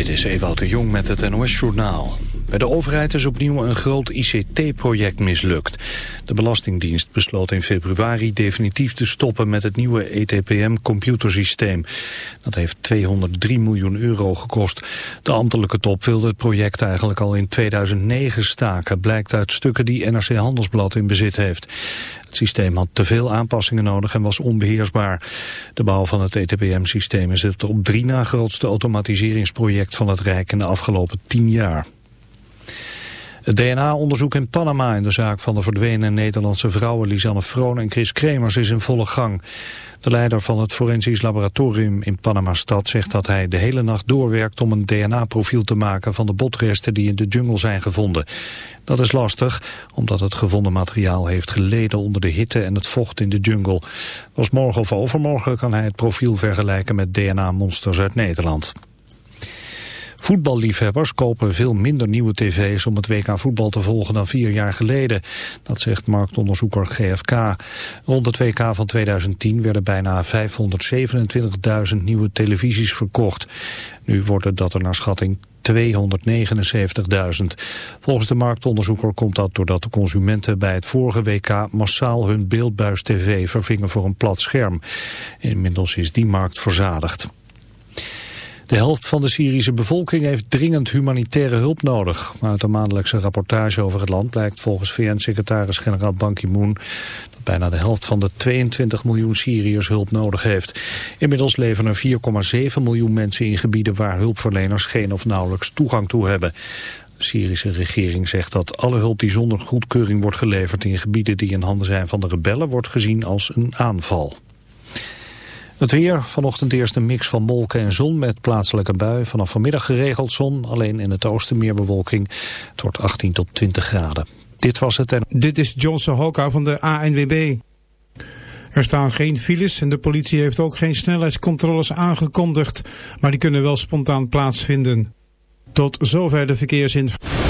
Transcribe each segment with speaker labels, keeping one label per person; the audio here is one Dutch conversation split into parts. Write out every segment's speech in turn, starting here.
Speaker 1: Dit is Ewout de Jong met het NOS-journaal. Bij de overheid is opnieuw een groot ICT-project mislukt. De Belastingdienst besloot in februari definitief te stoppen met het nieuwe ETPM-computersysteem. Dat heeft 203 miljoen euro gekost. De ambtelijke top wilde het project eigenlijk al in 2009 staken, blijkt uit stukken die NRC Handelsblad in bezit heeft. Het systeem had te veel aanpassingen nodig en was onbeheersbaar. De bouw van het ETPM-systeem is het op drie na grootste automatiseringsproject van het Rijk in de afgelopen tien jaar. Het DNA-onderzoek in Panama in de zaak van de verdwenen Nederlandse vrouwen Lisanne Vroon en Chris Kremers is in volle gang. De leider van het forensisch laboratorium in Panama-stad zegt dat hij de hele nacht doorwerkt om een DNA-profiel te maken van de botresten die in de jungle zijn gevonden. Dat is lastig, omdat het gevonden materiaal heeft geleden onder de hitte en het vocht in de jungle. Als morgen of overmorgen kan hij het profiel vergelijken met DNA-monsters uit Nederland. Voetballiefhebbers kopen veel minder nieuwe tv's om het WK voetbal te volgen dan vier jaar geleden. Dat zegt marktonderzoeker GFK. Rond het WK van 2010 werden bijna 527.000 nieuwe televisies verkocht. Nu worden dat er naar schatting 279.000. Volgens de marktonderzoeker komt dat doordat de consumenten bij het vorige WK massaal hun beeldbuis-tv vervingen voor een plat scherm. Inmiddels is die markt verzadigd. De helft van de Syrische bevolking heeft dringend humanitaire hulp nodig. Uit de maandelijkse rapportage over het land blijkt volgens VN-secretaris-generaal Ban Ki-moon dat bijna de helft van de 22 miljoen Syriërs hulp nodig heeft. Inmiddels leven er 4,7 miljoen mensen in gebieden waar hulpverleners geen of nauwelijks toegang toe hebben. De Syrische regering zegt dat alle hulp die zonder goedkeuring wordt geleverd in gebieden die in handen zijn van de rebellen wordt gezien als een aanval. Het weer, vanochtend eerst een mix van wolken en zon met plaatselijke bui. Vanaf vanmiddag geregeld zon, alleen in het oosten meer bewolking. Het wordt 18 tot 20 graden. Dit was het en...
Speaker 2: Dit is Johnson Hoka van de ANWB. Er staan geen files en de politie heeft ook geen snelheidscontroles aangekondigd. Maar die kunnen wel spontaan plaatsvinden. Tot zover de verkeersinformatie.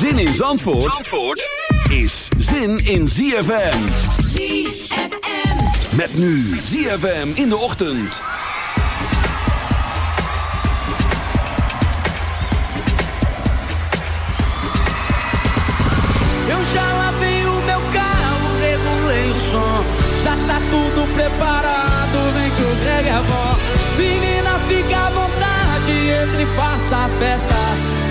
Speaker 3: Zin in Zandvoort, Zandvoort is zin in ZFM.
Speaker 4: ZFM.
Speaker 3: Met nu ZFM in de ochtend.
Speaker 5: Eu já lavei o meu carro, regulei o som. Já tá tudo preparado, vem que o Greg é bom. Menina, fica à vontade, entre e faça a festa.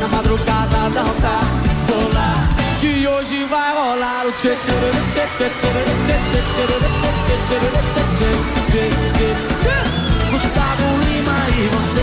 Speaker 5: na madrugada dançar, rolar. Que hoje vai rolar o tchê tchê tchê tchê tchê Gustavo Lima e você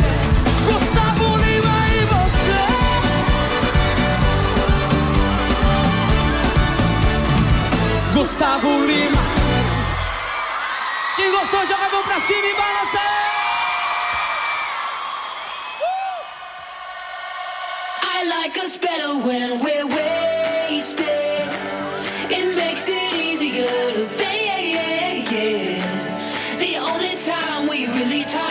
Speaker 5: Gustavo Lima Quem gostou joga a mão pra cima e balança aí.
Speaker 6: I like us better when we're wasted. It makes it easier to fade. The only time we really talk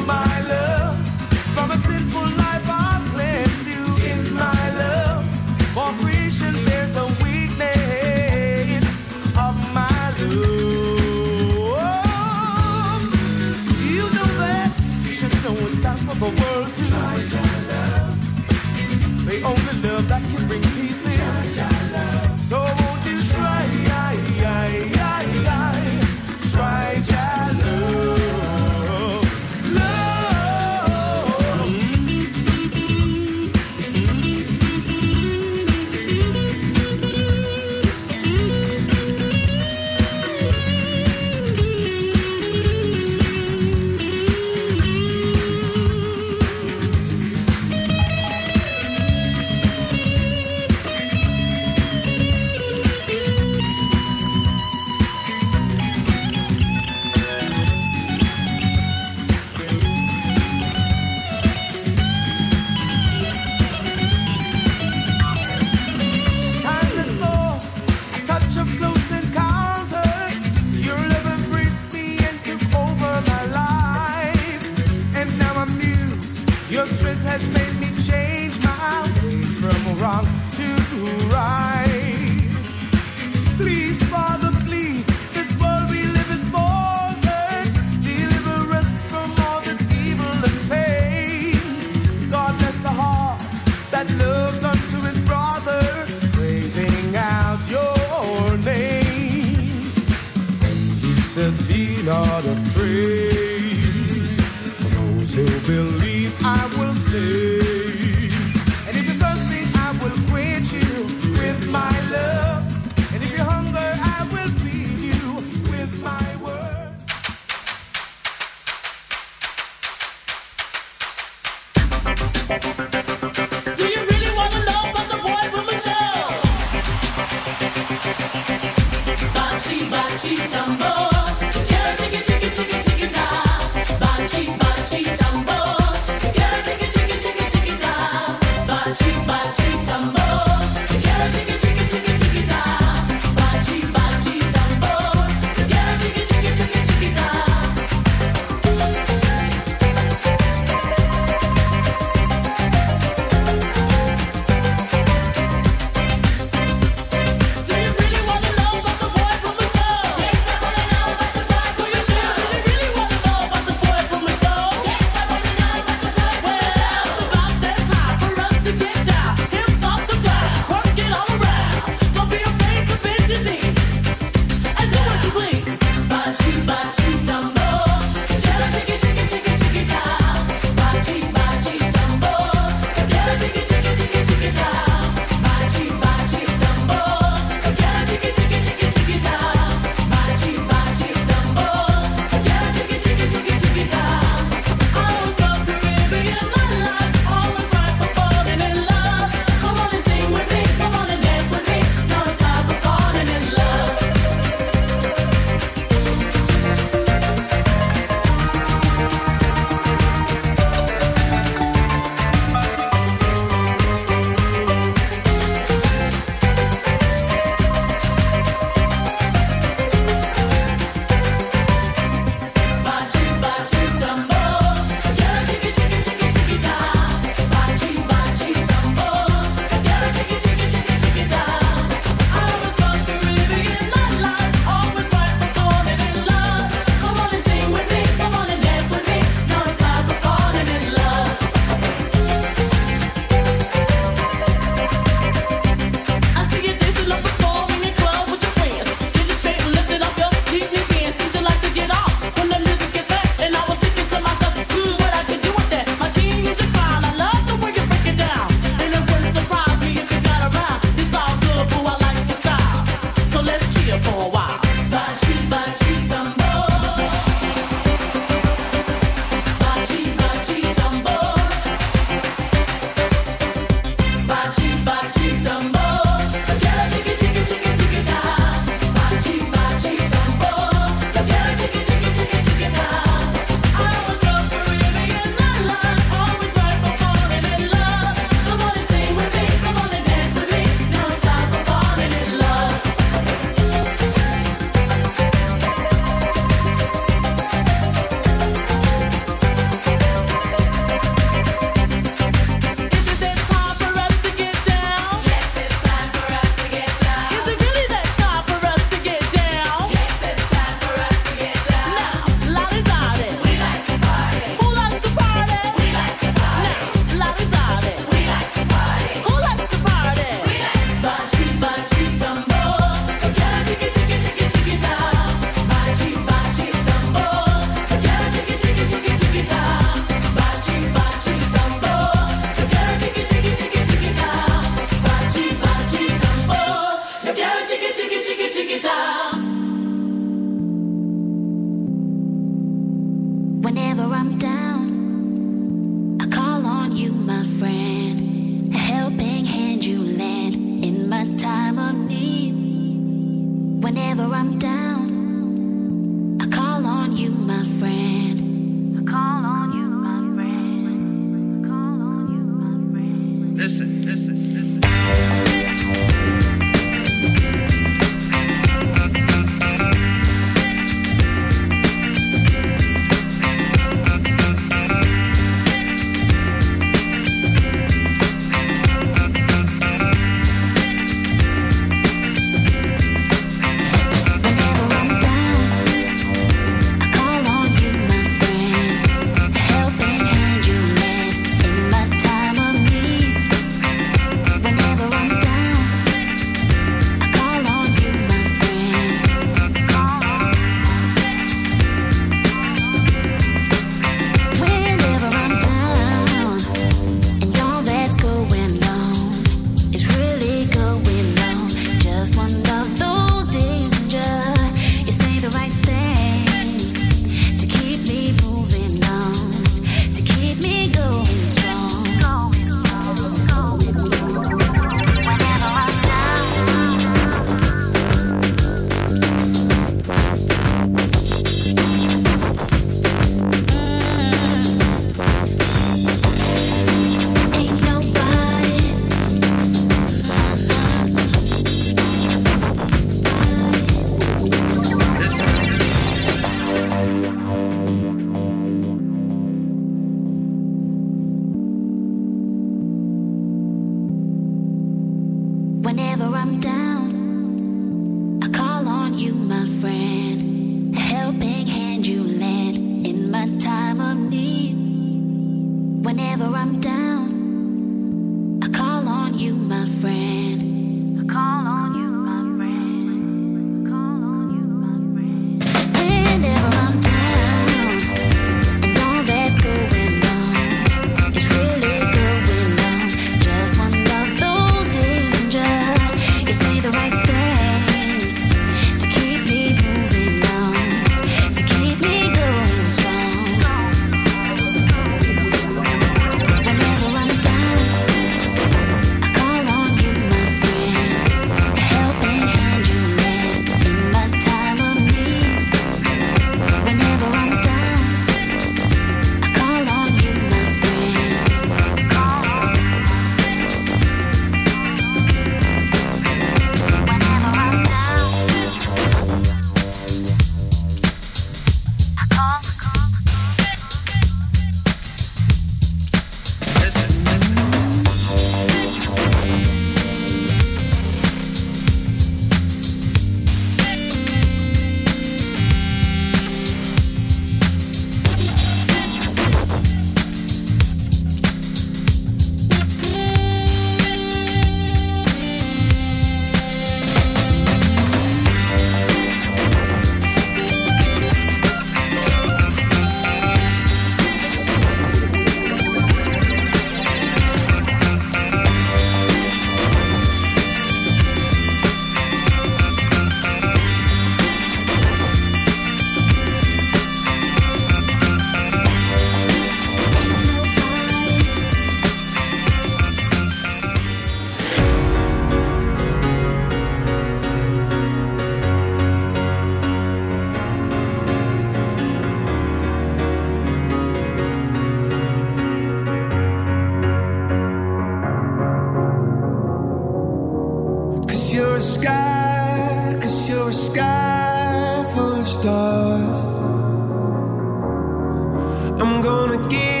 Speaker 7: I'm
Speaker 3: gonna give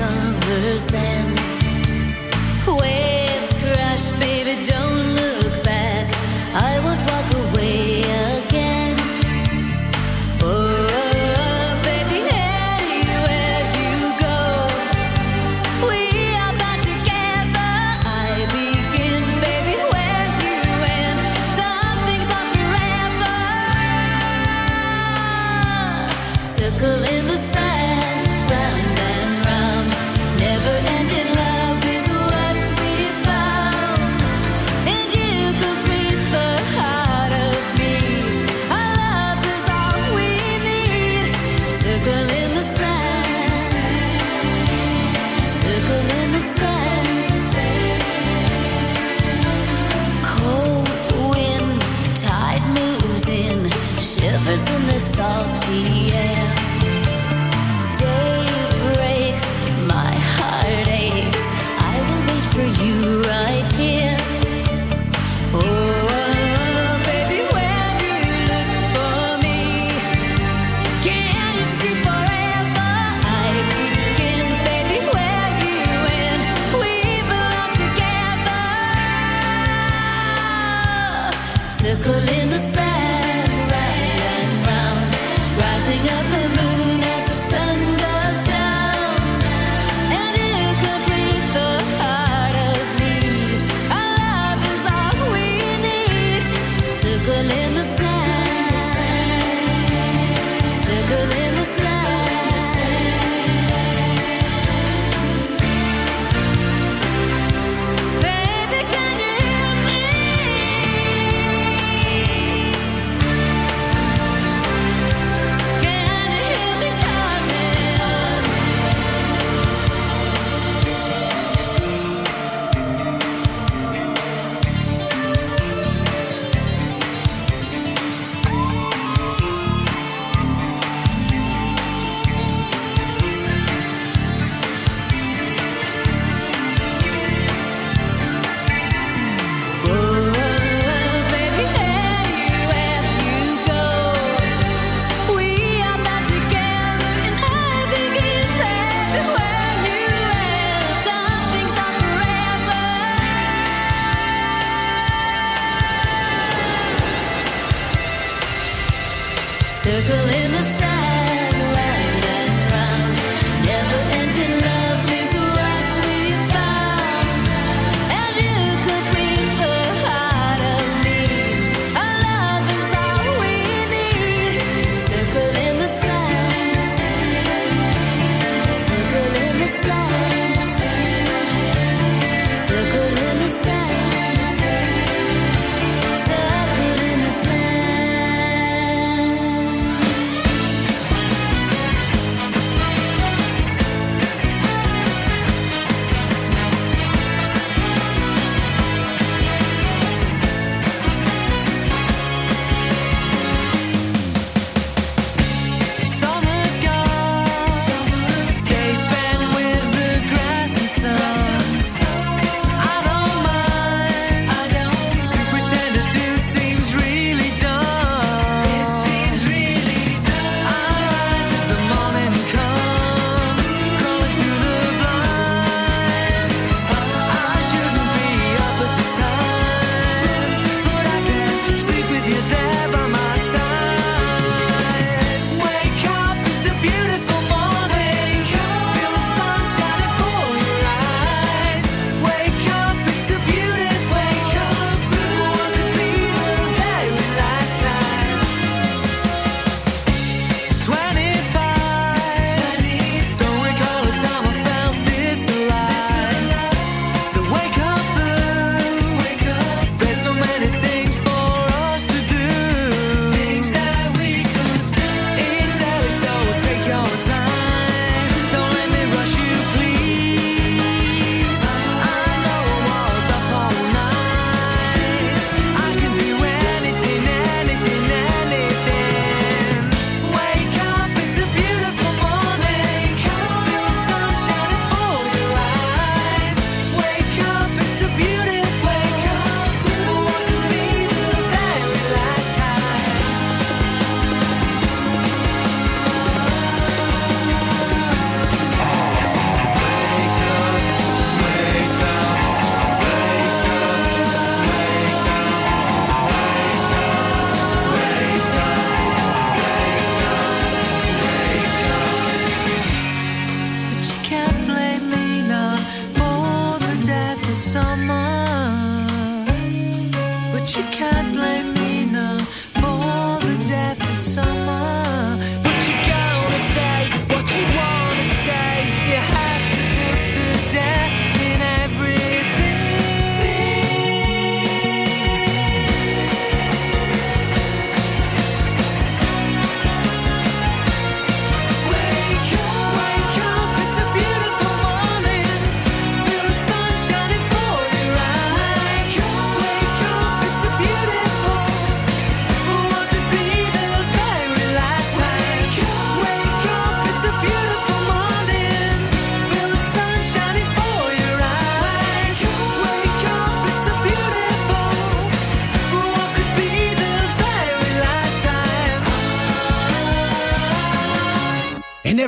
Speaker 8: misunderstand Wait.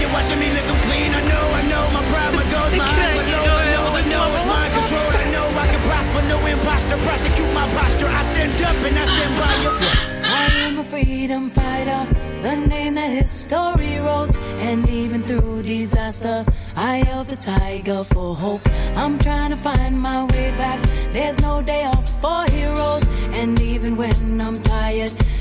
Speaker 9: you're watching me lick 'em clean. I know, I know, my pride, my goals, my eyes, my low. I know, I know, it's mind control. I know I can prosper, no imposter. Prosecute my posture. I stand up and I stand by you.
Speaker 8: I am a freedom fighter, the name that history wrote. And even through disaster, I of the tiger for hope. I'm trying to find my way back. There's no day off for heroes. And even when I'm tired,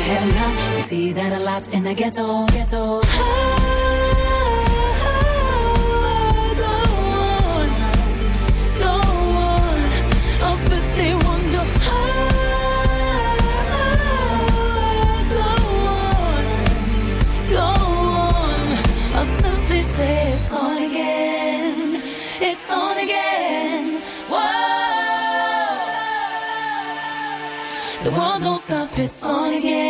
Speaker 8: the headline. You see that a lot in the ghetto, ghetto. It's on again. It's on again. Whoa. The world don't stop. It's on again.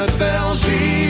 Speaker 10: Het.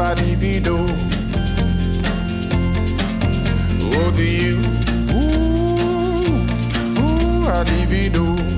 Speaker 7: adivido. Oh, the you, ooh, ooh, adivido.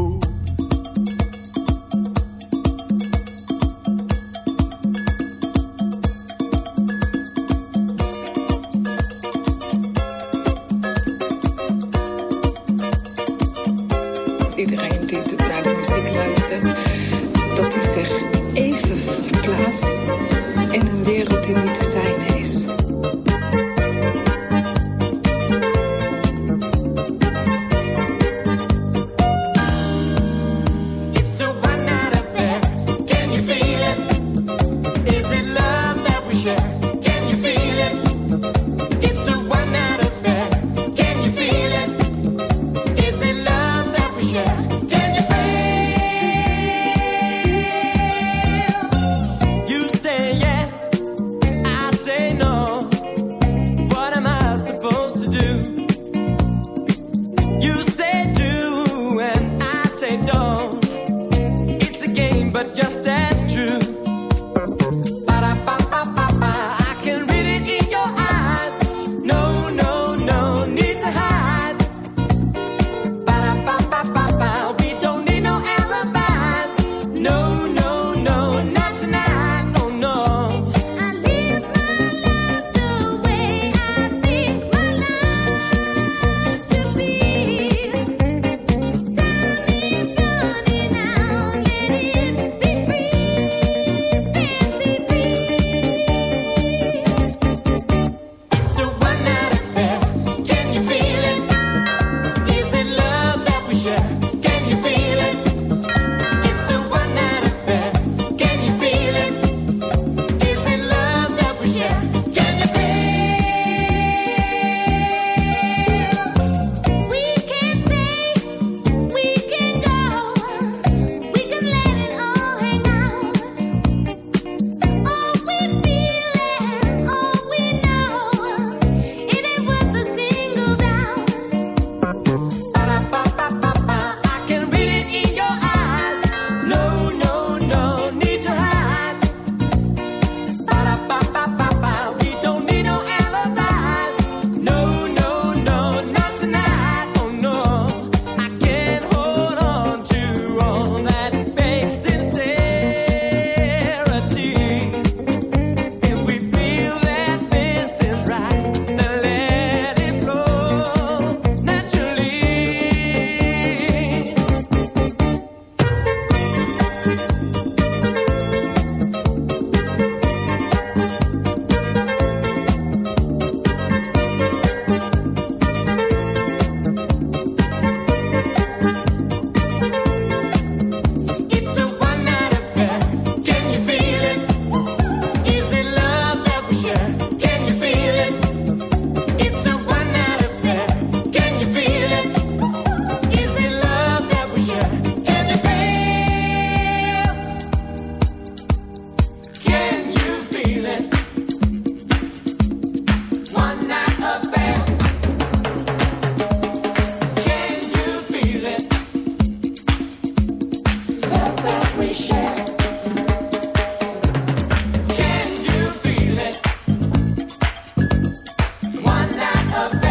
Speaker 5: love.